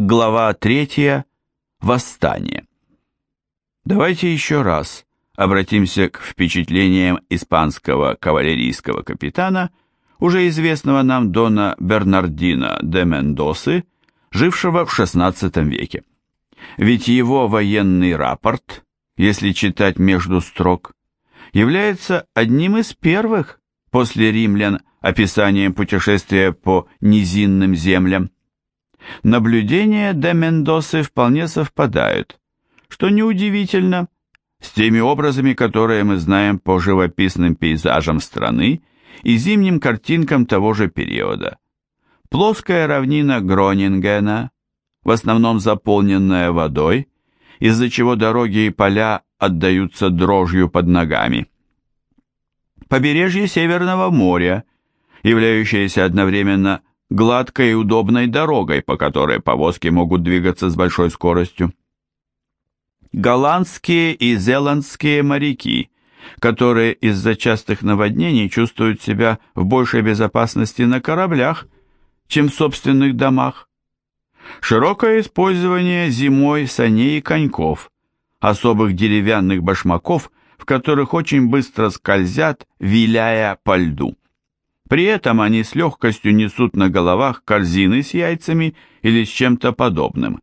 Глава 3. Восстание. Давайте еще раз обратимся к впечатлениям испанского кавалерийского капитана, уже известного нам Дона Бернардина де Мендосы, жившего в XVI веке. Ведь его военный рапорт, если читать между строк, является одним из первых после римлян описанием путешествия по низинным землям. Наблюдения де Мендосы вполне совпадают, что неудивительно, с теми образами, которые мы знаем по живописным пейзажам страны и зимним картинкам того же периода. Плоская равнина Гронингена, в основном заполненная водой, из-за чего дороги и поля отдаются дрожью под ногами. Побережье Северного моря, являющееся одновременно гладкой и удобной дорогой, по которой повозки могут двигаться с большой скоростью. Голландские и зеландские моряки, которые из-за частых наводнений чувствуют себя в большей безопасности на кораблях, чем в собственных домах. Широкое использование зимой саней и коньков, особых деревянных башмаков, в которых очень быстро скользят, виляя по льду. При этом они с легкостью несут на головах корзины с яйцами или с чем-то подобным,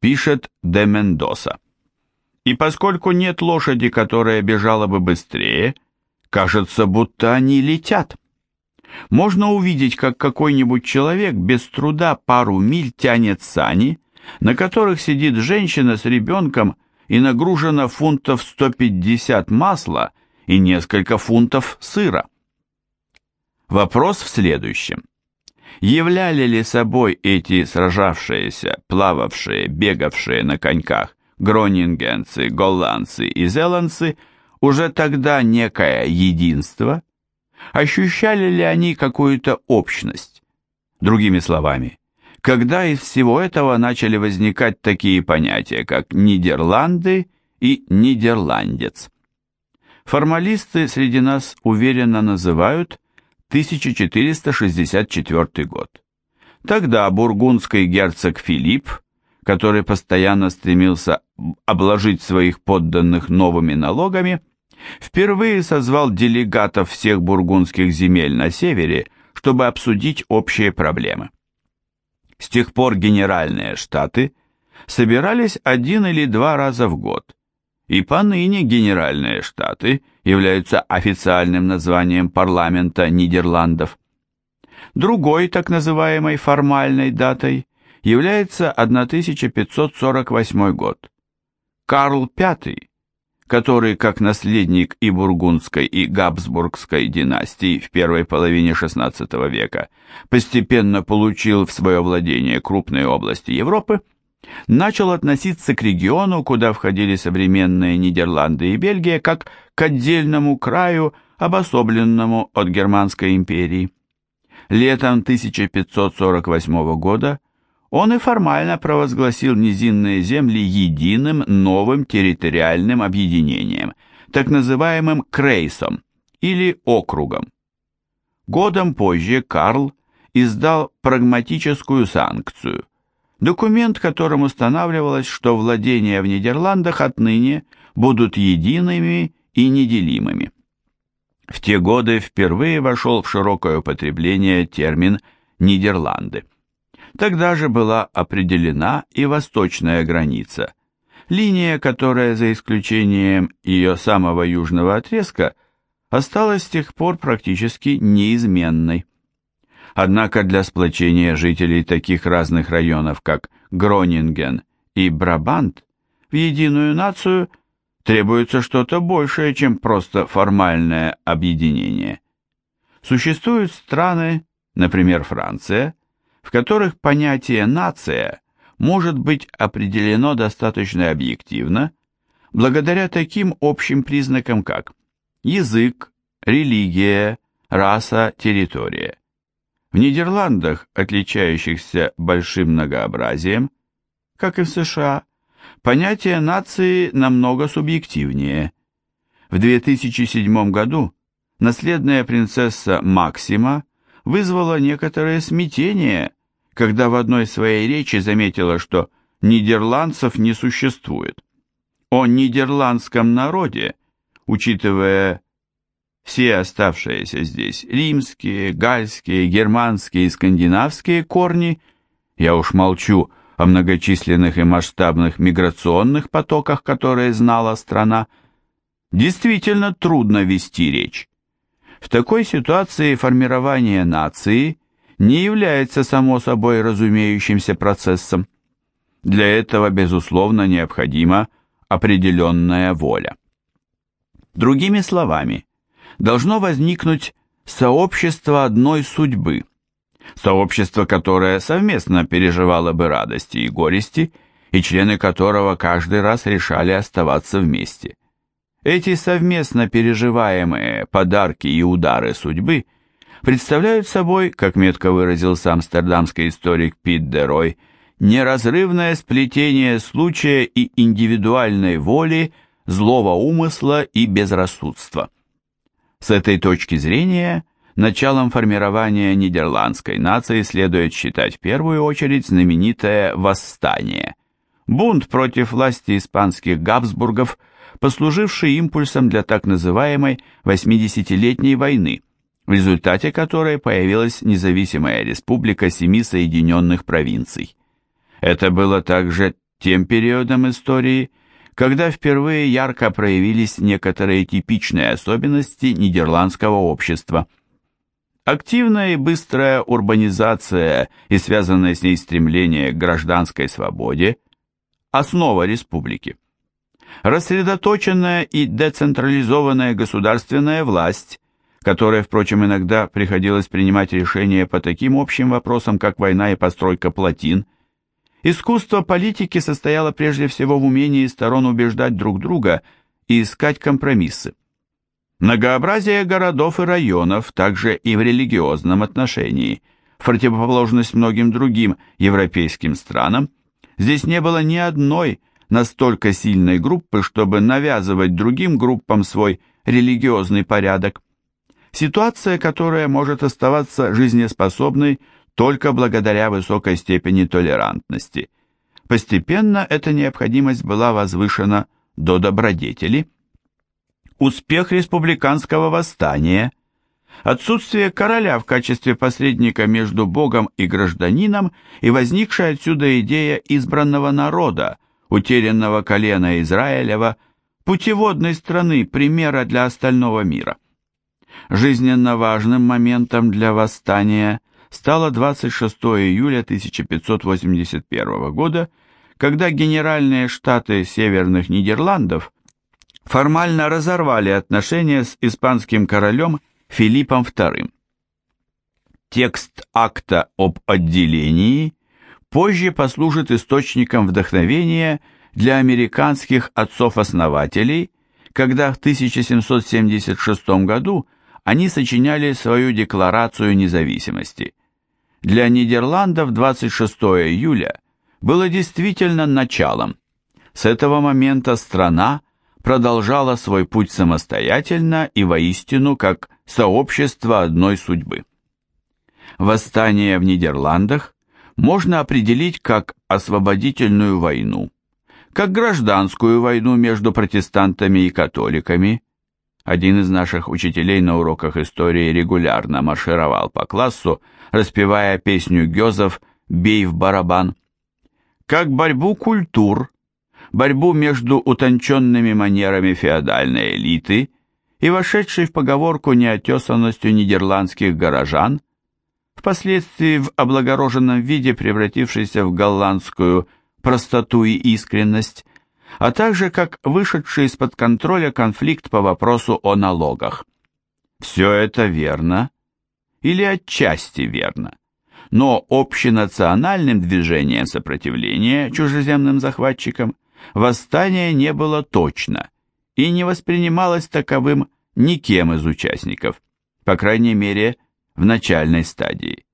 пишет де Мендоса. И поскольку нет лошади, которая бежала бы быстрее, кажется, будто они летят. Можно увидеть, как какой-нибудь человек без труда пару миль тянет сани, на которых сидит женщина с ребенком и нагружена фунтов 150 масла и несколько фунтов сыра. Вопрос в следующем. Являли ли собой эти сражавшиеся, плававшие, бегавшие на коньках гронингенцы, голландцы и зеландцы уже тогда некое единство? Ощущали ли они какую-то общность? Другими словами, когда из всего этого начали возникать такие понятия, как Нидерланды и Нидерландец? Формалисты среди нас уверенно называют 1464 год. Тогда бургундский герцог Филипп, который постоянно стремился обложить своих подданных новыми налогами, впервые созвал делегатов всех бургундских земель на севере, чтобы обсудить общие проблемы. С тех пор генеральные штаты собирались один или два раза в год, и поныне Генеральные Штаты являются официальным названием парламента Нидерландов. Другой так называемой формальной датой является 1548 год. Карл V, который как наследник и бургундской, и габсбургской династий в первой половине XVI века постепенно получил в свое владение крупные области Европы, начал относиться к региону, куда входили современные Нидерланды и Бельгия, как к отдельному краю, обособленному от Германской империи. Летом 1548 года он и формально провозгласил низинные земли единым новым территориальным объединением, так называемым Крейсом или округом. Годом позже Карл издал прагматическую санкцию, Документ, которым устанавливалось, что владения в Нидерландах отныне будут едиными и неделимыми. В те годы впервые вошел в широкое употребление термин «Нидерланды». Тогда же была определена и восточная граница, линия, которая, за исключением ее самого южного отрезка, осталась с тех пор практически неизменной. Однако для сплочения жителей таких разных районов, как Гронинген и Брабант, в единую нацию требуется что-то большее, чем просто формальное объединение. Существуют страны, например, Франция, в которых понятие «нация» может быть определено достаточно объективно, благодаря таким общим признакам, как язык, религия, раса, территория. В Нидерландах, отличающихся большим многообразием, как и в США, понятие нации намного субъективнее. В 2007 году наследная принцесса Максима вызвала некоторое смятение, когда в одной своей речи заметила, что нидерландцев не существует. О нидерландском народе, учитывая все оставшиеся здесь римские, гальские, германские и скандинавские корни, я уж молчу о многочисленных и масштабных миграционных потоках, которые знала страна, действительно трудно вести речь. В такой ситуации формирование нации не является само собой разумеющимся процессом. Для этого, безусловно, необходима определенная воля. Другими словами, должно возникнуть сообщество одной судьбы, сообщество, которое совместно переживало бы радости и горести, и члены которого каждый раз решали оставаться вместе. Эти совместно переживаемые подарки и удары судьбы представляют собой, как метко выразился амстердамский историк Пит Дерой, неразрывное сплетение случая и индивидуальной воли, злого умысла и безрассудства. С этой точки зрения, началом формирования нидерландской нации следует считать в первую очередь знаменитое «восстание», бунт против власти испанских Габсбургов – послуживший импульсом для так называемой 80-летней войны, в результате которой появилась независимая республика семи соединенных провинций. Это было также тем периодом истории, когда впервые ярко проявились некоторые типичные особенности нидерландского общества. Активная и быстрая урбанизация и связанное с ней стремление к гражданской свободе – основа республики. Рассредоточенная и децентрализованная государственная власть, которая, впрочем, иногда приходилось принимать решения по таким общим вопросам, как война и постройка плотин, искусство политики состояло прежде всего в умении сторон убеждать друг друга и искать компромиссы. Многообразие городов и районов также и в религиозном отношении, в противоположность многим другим европейским странам, здесь не было ни одной настолько сильной группы, чтобы навязывать другим группам свой религиозный порядок. Ситуация, которая может оставаться жизнеспособной только благодаря высокой степени толерантности. Постепенно эта необходимость была возвышена до добродетели. Успех республиканского восстания, отсутствие короля в качестве посредника между Богом и гражданином и возникшая отсюда идея избранного народа, утерянного колена Израилева, путеводной страны, примера для остального мира. Жизненно важным моментом для восстания стало 26 июля 1581 года, когда Генеральные Штаты Северных Нидерландов формально разорвали отношения с испанским королем Филиппом II. Текст акта об отделении позже послужит источником вдохновения для американских отцов-основателей, когда в 1776 году они сочиняли свою Декларацию независимости. Для Нидерландов 26 июля было действительно началом. С этого момента страна продолжала свой путь самостоятельно и воистину как сообщество одной судьбы. Восстание в Нидерландах можно определить как освободительную войну, как гражданскую войну между протестантами и католиками. Один из наших учителей на уроках истории регулярно маршировал по классу, распевая песню Гёзов «Бей в барабан». Как борьбу культур, борьбу между утонченными манерами феодальной элиты и вошедшей в поговорку неотесанностью нидерландских горожан – впоследствии в облагороженном виде превратившийся в голландскую простоту и искренность, а также как вышедший из-под контроля конфликт по вопросу о налогах. Все это верно или отчасти верно, но общенациональным движением сопротивления чужеземным захватчикам восстание не было точно и не воспринималось таковым никем из участников, по крайней мере, в начальной стадии.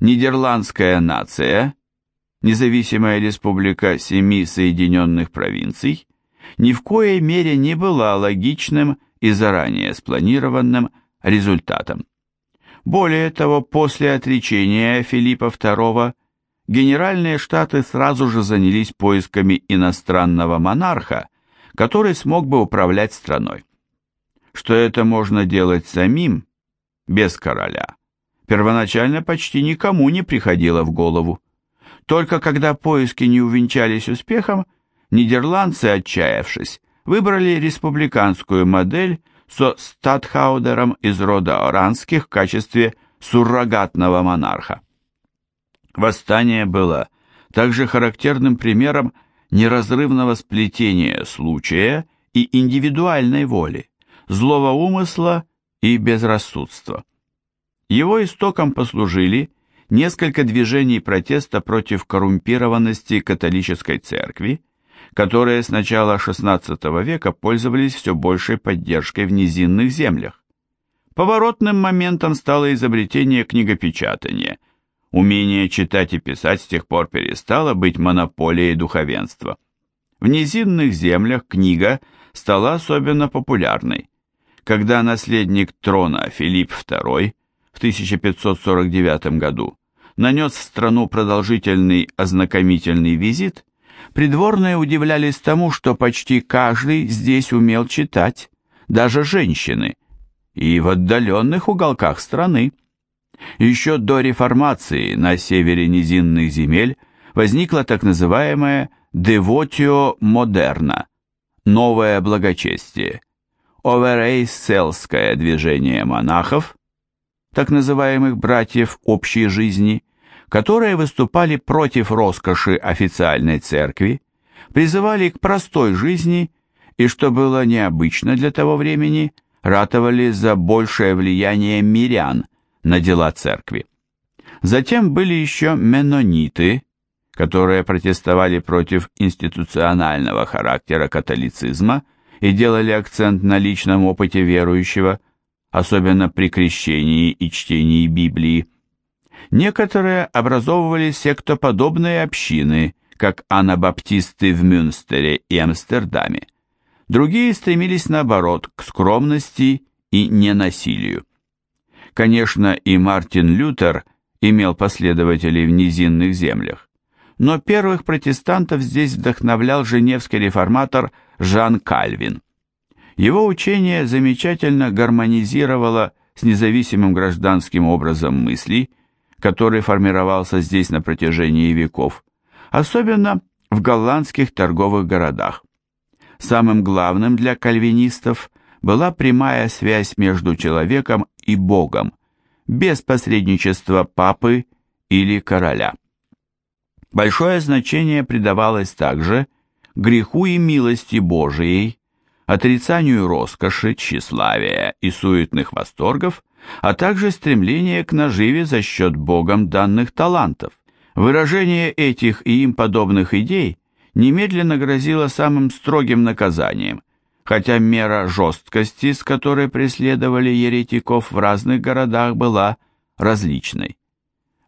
Нидерландская нация, независимая республика семи соединенных провинций, ни в коей мере не была логичным и заранее спланированным результатом. Более того, после отречения Филиппа II Генеральные Штаты сразу же занялись поисками иностранного монарха, который смог бы управлять страной. Что это можно делать самим, без короля, первоначально почти никому не приходило в голову. Только когда поиски не увенчались успехом, нидерландцы, отчаявшись, выбрали республиканскую модель со статхаудером из рода Оранских в качестве суррогатного монарха. Восстание было также характерным примером неразрывного сплетения случая и индивидуальной воли, злого умысла и безрассудства. Его истоком послужили несколько движений протеста против коррумпированности католической церкви, которые с начала XVI века пользовались все большей поддержкой в низинных землях. Поворотным моментом стало изобретение книгопечатания – Умение читать и писать с тех пор перестало быть монополией духовенства. В низинных землях книга стала особенно популярной. Когда наследник трона Филипп II в 1549 году нанес в страну продолжительный ознакомительный визит, придворные удивлялись тому, что почти каждый здесь умел читать, даже женщины, и в отдаленных уголках страны. Еще до реформации на севере низинных земель возникла так называемая «девотио модерна» – новое благочестие, оверейсселское движение монахов, так называемых братьев общей жизни, которые выступали против роскоши официальной церкви, призывали к простой жизни и, что было необычно для того времени, ратовали за большее влияние мирян – на дела церкви. Затем были еще меннониты, которые протестовали против институционального характера католицизма и делали акцент на личном опыте верующего, особенно при крещении и чтении Библии. Некоторые образовывали сектоподобные общины, как анабаптисты в Мюнстере и Амстердаме. Другие стремились наоборот к скромности и ненасилию. Конечно, и Мартин Лютер имел последователей в низинных землях, но первых протестантов здесь вдохновлял женевский реформатор Жан Кальвин. Его учение замечательно гармонизировало с независимым гражданским образом мыслей, который формировался здесь на протяжении веков, особенно в голландских торговых городах. Самым главным для кальвинистов была прямая связь между человеком и Богом, без посредничества папы или короля. Большое значение придавалось также греху и милости Божией, отрицанию роскоши, тщеславия и суетных восторгов, а также стремление к наживе за счет Богом данных талантов. Выражение этих и им подобных идей немедленно грозило самым строгим наказанием – хотя мера жесткости, с которой преследовали еретиков в разных городах, была различной.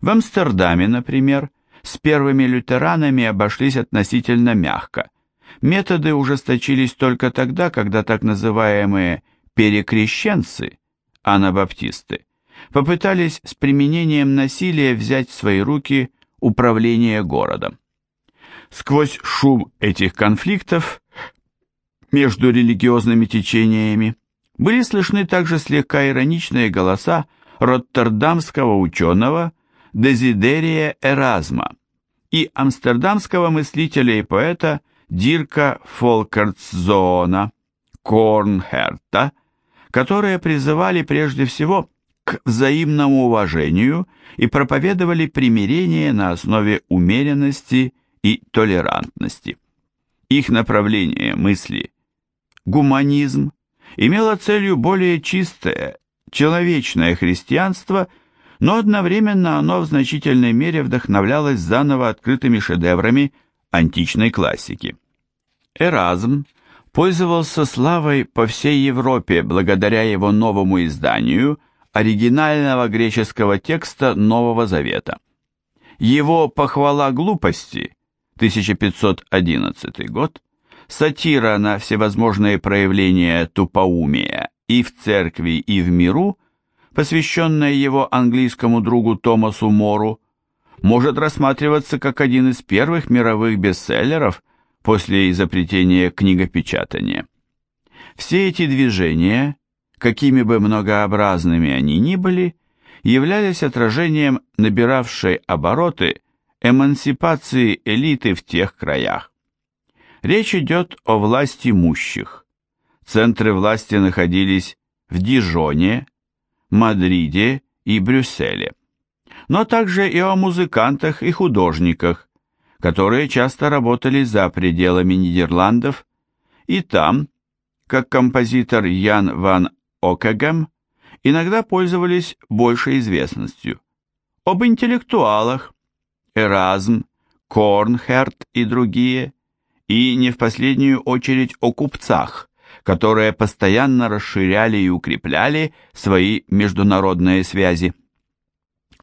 В Амстердаме, например, с первыми лютеранами обошлись относительно мягко. Методы ужесточились только тогда, когда так называемые перекрещенцы, анабаптисты, попытались с применением насилия взять в свои руки управление городом. Сквозь шум этих конфликтов между религиозными течениями, были слышны также слегка ироничные голоса роттердамского ученого Дезидерия Эразма и амстердамского мыслителя и поэта Дирка Фолкертсзоона Корнхерта, которые призывали прежде всего к взаимному уважению и проповедовали примирение на основе умеренности и толерантности. Их направление мысли гуманизм, имело целью более чистое, человечное христианство, но одновременно оно в значительной мере вдохновлялось заново открытыми шедеврами античной классики. Эразм пользовался славой по всей Европе благодаря его новому изданию оригинального греческого текста Нового Завета. Его «Похвала глупости» 1511 год сатира на всевозможные проявления тупоумия и в церкви, и в миру, посвященная его английскому другу Томасу Мору, может рассматриваться как один из первых мировых бестселлеров после изобретения книгопечатания. Все эти движения, какими бы многообразными они ни были, являлись отражением набиравшей обороты эмансипации элиты в тех краях. Речь идет о власти имущих. Центры власти находились в Дижоне, Мадриде и Брюсселе. Но также и о музыкантах и художниках, которые часто работали за пределами Нидерландов, и там, как композитор Ян ван Окегем, иногда пользовались большей известностью. Об интеллектуалах, Эразм, Корнхерт и другие, и не в последнюю очередь о купцах, которые постоянно расширяли и укрепляли свои международные связи.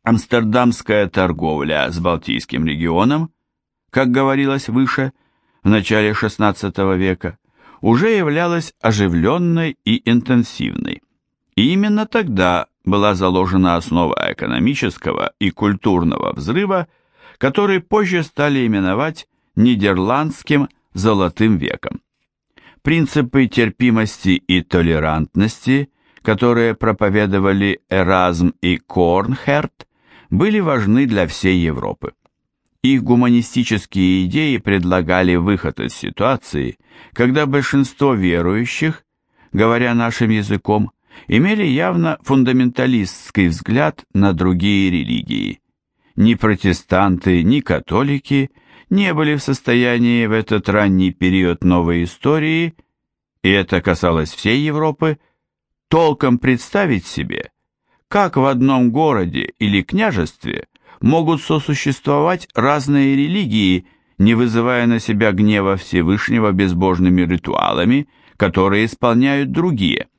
Амстердамская торговля с Балтийским регионом, как говорилось выше, в начале XVI века, уже являлась оживленной и интенсивной. И именно тогда была заложена основа экономического и культурного взрыва, который позже стали именовать Нидерландским золотым веком. Принципы терпимости и толерантности, которые проповедовали Эразм и Корнхерт, были важны для всей Европы. Их гуманистические идеи предлагали выход из ситуации, когда большинство верующих, говоря нашим языком, имели явно фундаменталистский взгляд на другие религии. Ни протестанты, ни католики не были в состоянии в этот ранний период новой истории, и это касалось всей Европы, толком представить себе, как в одном городе или княжестве могут сосуществовать разные религии, не вызывая на себя гнева Всевышнего безбожными ритуалами, которые исполняют другие.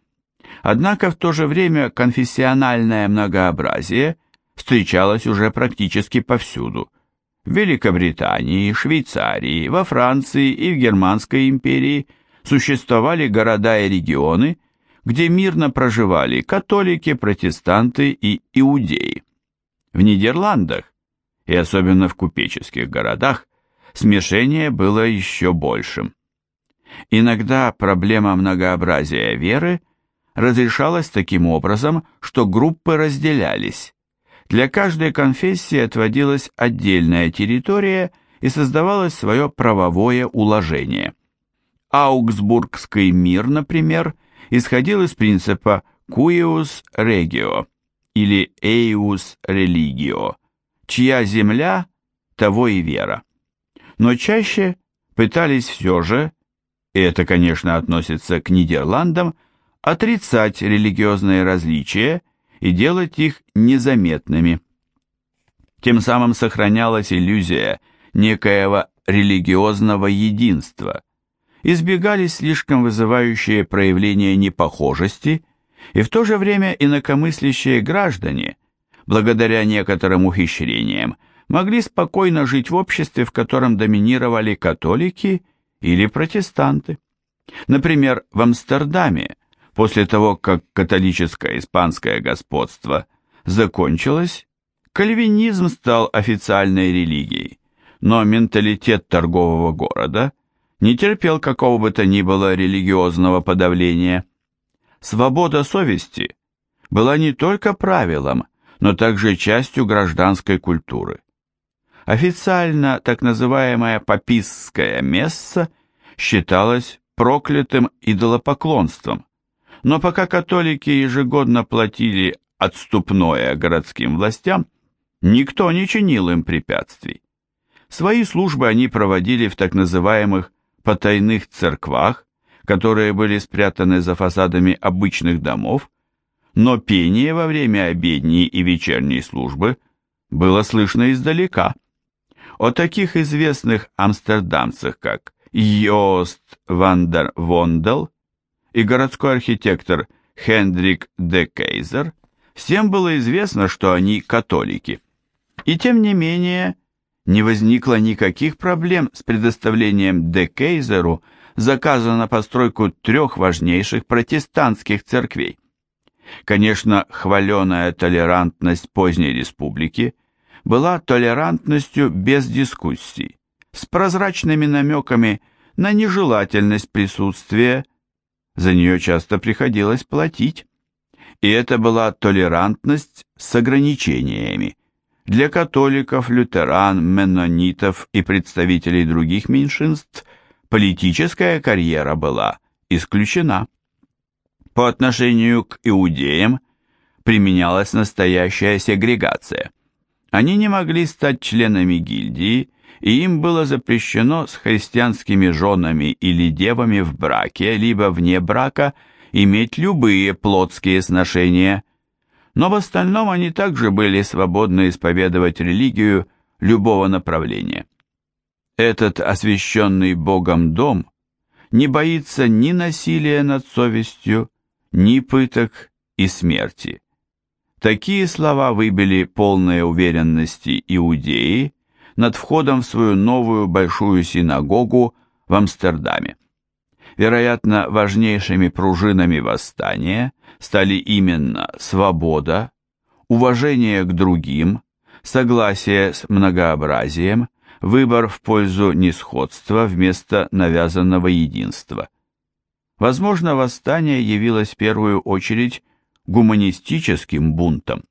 Однако в то же время конфессиональное многообразие встречалось уже практически повсюду. В Великобритании, Швейцарии, во Франции и в Германской империи существовали города и регионы, где мирно проживали католики, протестанты и иудеи. В Нидерландах, и особенно в купеческих городах, смешение было еще большим. Иногда проблема многообразия веры разрешалась таким образом, что группы разделялись. Для каждой конфессии отводилась отдельная территория и создавалось свое правовое уложение. Аугсбургский мир, например, исходил из принципа «cuius regio» или «eius religio», чья земля, того и вера. Но чаще пытались все же, и это, конечно, относится к Нидерландам, отрицать религиозные различия и делать их незаметными. Тем самым сохранялась иллюзия некоего религиозного единства – избегались слишком вызывающие проявления непохожести, и в то же время инакомыслящие граждане, благодаря некоторым ухищрениям, могли спокойно жить в обществе, в котором доминировали католики или протестанты. Например, в Амстердаме, после того, как католическое испанское господство закончилось, кальвинизм стал официальной религией, но менталитет торгового города – не терпел какого бы то ни было религиозного подавления. Свобода совести была не только правилом, но также частью гражданской культуры. Официально так называемая папистская месса считалась проклятым идолопоклонством, но пока католики ежегодно платили отступное городским властям, никто не чинил им препятствий. Свои службы они проводили в так называемых потайных церквах, которые были спрятаны за фасадами обычных домов, но пение во время обедней и вечерней службы было слышно издалека. О таких известных амстердамцах, как Йост Вандер Вондел и городской архитектор Хендрик де Кейзер, всем было известно, что они католики. И тем не менее, не возникло никаких проблем с предоставлением Де Кейзеру заказа на постройку трех важнейших протестантских церквей. Конечно, хваленая толерантность поздней республики была толерантностью без дискуссий, с прозрачными намеками на нежелательность присутствия, за нее часто приходилось платить. И это была толерантность с ограничениями. Для католиков, лютеран, меннонитов и представителей других меньшинств политическая карьера была исключена. По отношению к иудеям применялась настоящая сегрегация. Они не могли стать членами гильдии, и им было запрещено с христианскими женами или девами в браке, либо вне брака, иметь любые плотские сношения. Но в остальном они также были свободны исповедовать религию любого направления. Этот освященный Богом дом не боится ни насилия над совестью, ни пыток и смерти. Такие слова выбили полные уверенности иудеи над входом в свою новую большую синагогу в Амстердаме. Вероятно, важнейшими пружинами восстания стали именно свобода, уважение к другим, согласие с многообразием, выбор в пользу несходства вместо навязанного единства. Возможно, восстание явилось в первую очередь гуманистическим бунтом.